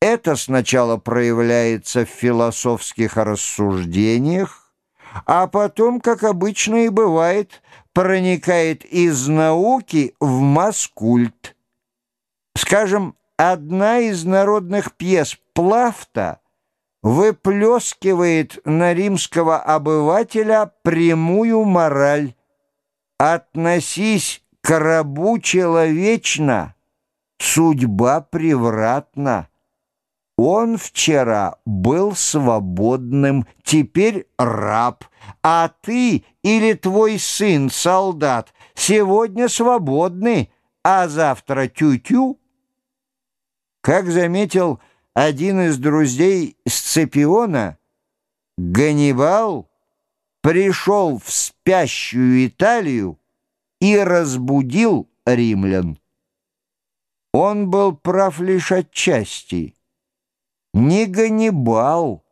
Это сначала проявляется в философских рассуждениях, а потом, как обычно и бывает, проникает из науки в маскульт. Скажем, одна из народных пьес «Плафта» выплескивает на римского обывателя прямую мораль. «Относись к рабу человечно, судьба превратна». Он вчера был свободным, теперь раб, а ты или твой сын, солдат, сегодня свободны, а завтра тю-тю. Как заметил один из друзей Сципиона, Ганнибал пришел в спящую Италию и разбудил римлян. Он был прав лишь отчасти — не Ганнибал,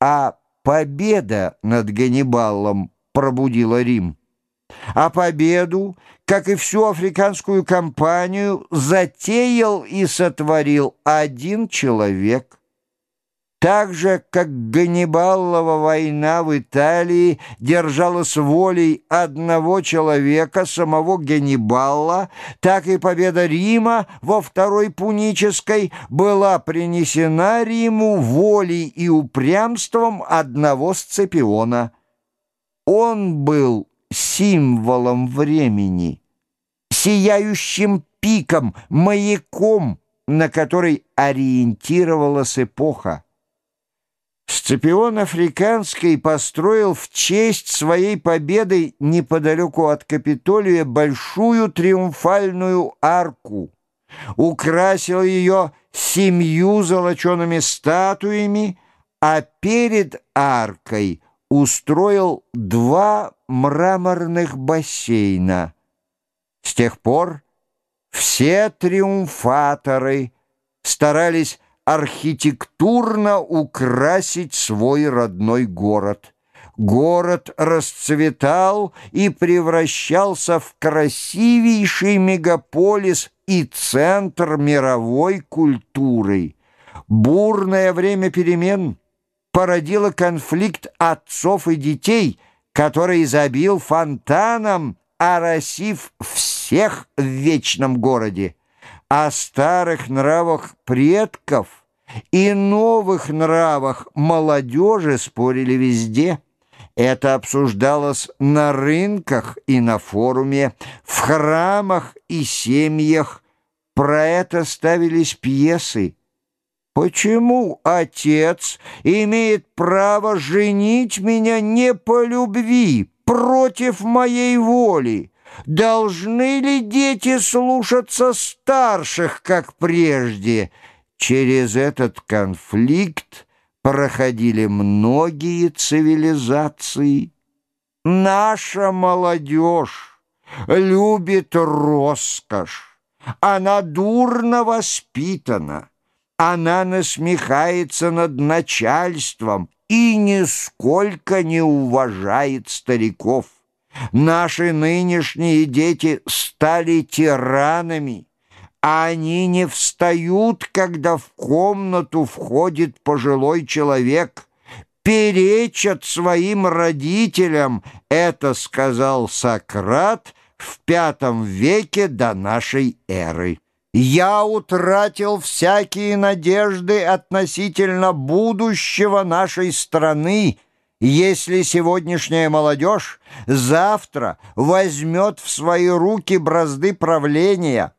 а победа над Ганнибалом пробудила Рим. А победу, как и всю африканскую кампанию, затеял и сотворил один человек — так же, как Ганнибалова война в Италии держалась волей одного человека, самого Ганнибала, так и победа Рима во Второй Пунической была принесена Риму волей и упрямством одного Сципиона. Он был символом времени, сияющим пиком, маяком, на который ориентировалась эпоха. Сципион Африканский построил в честь своей победы неподалеку от Капитолия большую триумфальную арку, украсил ее семью золочеными статуями, а перед аркой устроил два мраморных бассейна. С тех пор все триумфаторы старались архитектурно украсить свой родной город. Город расцветал и превращался в красивейший мегаполис и центр мировой культуры. Бурное время перемен породило конфликт отцов и детей, который забил фонтаном, оросив всех в вечном городе о старых нравах предков и новых нравах молодежи спорили везде. Это обсуждалось на рынках и на форуме, в храмах и семьях. Про это ставились пьесы. Почему отец имеет право женить меня не по любви, против моей воли? Должны ли дети слушаться старших, как прежде? Через этот конфликт проходили многие цивилизации. Наша молодежь любит роскошь. Она дурно воспитана. Она насмехается над начальством и нисколько не уважает стариков. Наши нынешние дети стали тиранами. Они не встают, когда в комнату входит пожилой человек. Перечат своим родителям, это сказал Сократ в пятом веке до нашей эры. Я утратил всякие надежды относительно будущего нашей страны, если сегодняшняя молодежь завтра возьмет в свои руки бразды правления,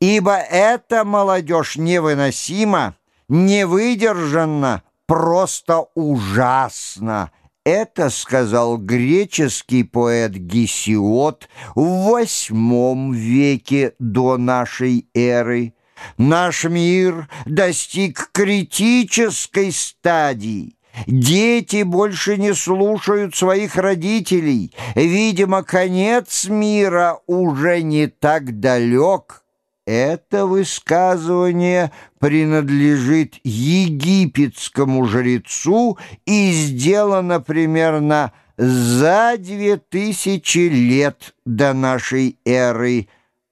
ибо эта молодежь невыносима, невыдержанна, просто ужасна. Это сказал греческий поэт Гесиод в восьмом веке до нашей эры. Наш мир достиг критической стадии. Дети больше не слушают своих родителей. Видимо, конец мира уже не так далек. Это высказывание принадлежит египетскому жрецу и сделано примерно за две тысячи лет до нашей эры.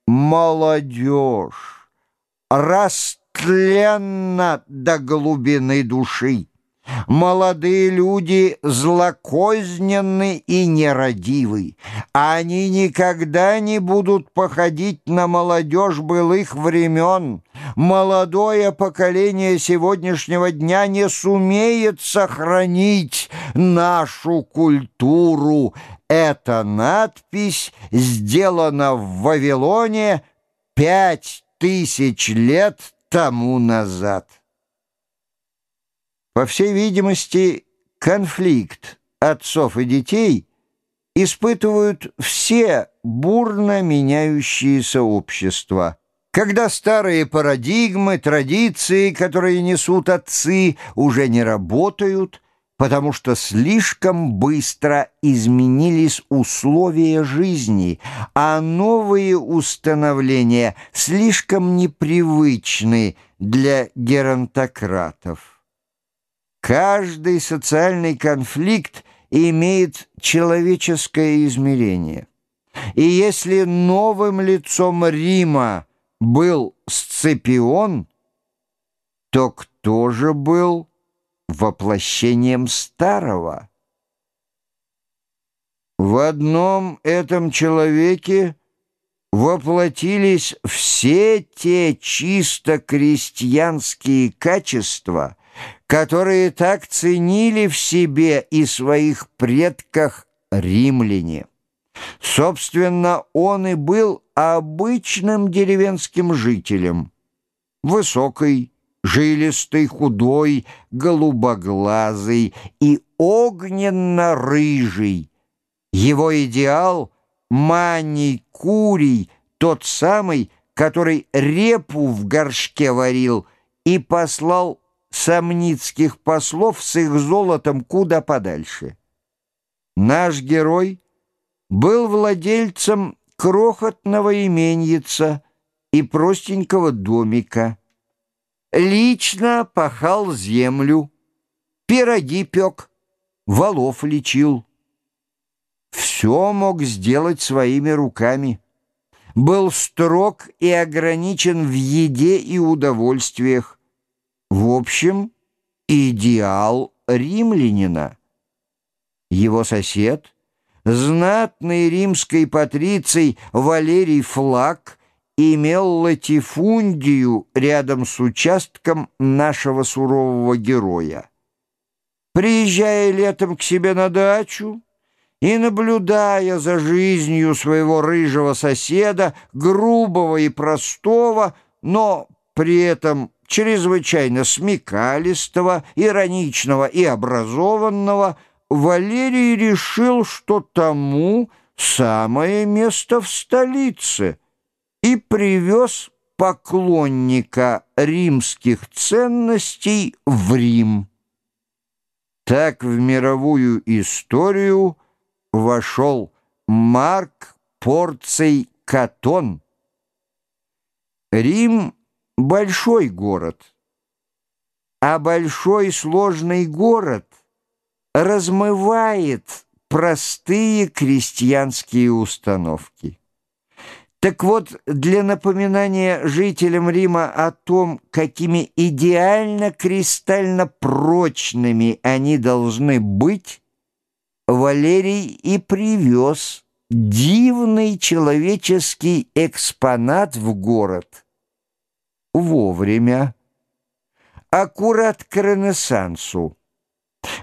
Молодежь, растает тленно до глубины души. Молодые люди злокозненны и нерадивы. Они никогда не будут походить на молодежь былых времен. Молодое поколение сегодняшнего дня не сумеет сохранить нашу культуру. Эта надпись сделана в Вавилоне пять тысяч лет тому назад. По всей видимости, конфликт отцов и детей испытывают все бурно меняющиеся общества. Когда старые парадигмы, традиции, которые несут отцы, уже не работают, потому что слишком быстро изменились условия жизни, а новые установления слишком непривычны для геронтократов. Каждый социальный конфликт имеет человеческое измерение. И если новым лицом Рима был Сципион, то кто же был воплощением старого? В одном этом человеке воплотились все те чисто крестьянские качества – которые так ценили в себе и своих предках римляне. Собственно, он и был обычным деревенским жителем. Высокий, жилистый, худой, голубоглазый и огненно-рыжий. Его идеал — маний курий, тот самый, который репу в горшке варил и послал сомницких послов с их золотом куда подальше. Наш герой был владельцем крохотного именьица и простенького домика. Лично пахал землю, пироги пек, валов лечил. Все мог сделать своими руками. Был строг и ограничен в еде и удовольствиях общем, идеал римлянина. Его сосед, знатный римской патриций Валерий Флаг, имел латифундию рядом с участком нашего сурового героя. Приезжая летом к себе на дачу и наблюдая за жизнью своего рыжего соседа, грубого и простого, но при этом чрезвычайно смекалистого, ироничного и образованного, Валерий решил, что тому самое место в столице, и привез поклонника римских ценностей в Рим. Так в мировую историю вошел Марк Порций Катон. Рим большой город. А большой сложный город размывает простые крестьянские установки. Так вот, для напоминания жителям Рима о том, какими идеально кристально прочными они должны быть, Валерий и привез дивный человеческий экспонат в город – вовремя, аккурат к Ренессансу.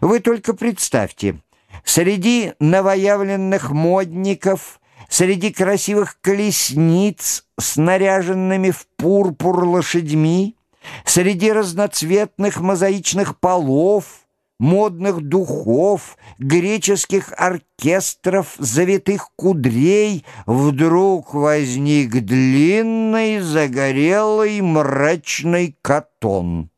Вы только представьте, среди новоявленных модников, среди красивых колесниц с наряженными в пурпур лошадьми, среди разноцветных мозаичных полов — модных духов, греческих оркестров, завитых кудрей, вдруг возник длинный, загорелый, мрачный катон.